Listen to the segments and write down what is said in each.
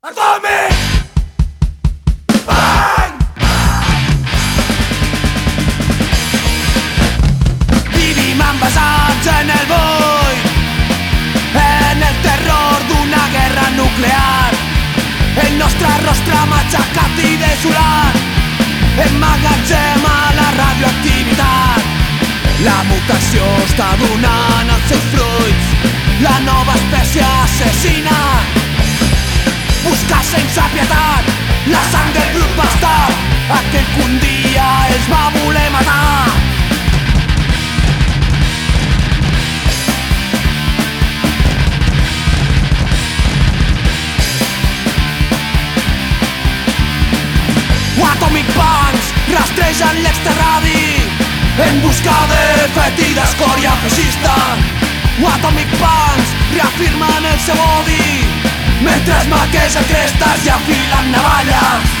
Atomic! En el buit En el terror d'una guerra nuclear. El nostre rostre matxacat i desolat. La radioactivitat. La mutació està donant pietat la sang del grup bastat aquell que un dia els va voler matar. Atomic Punks rastregen l'exterradi en busca de fet i d'escòria feixista Atomic Punks reafirmen el seu odi mentre es maquegen crestes i afilen navalles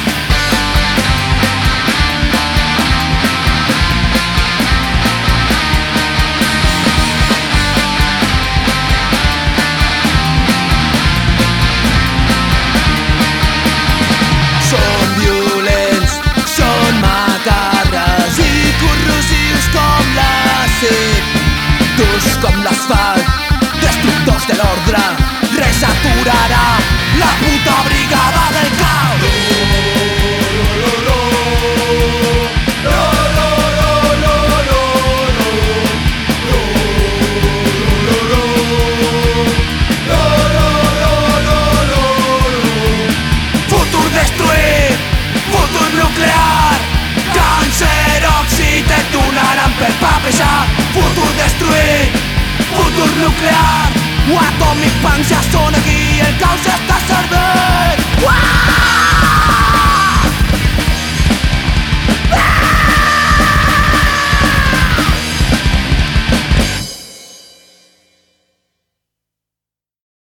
nuclear. O atomic punk ja són aquí el caos està cerdant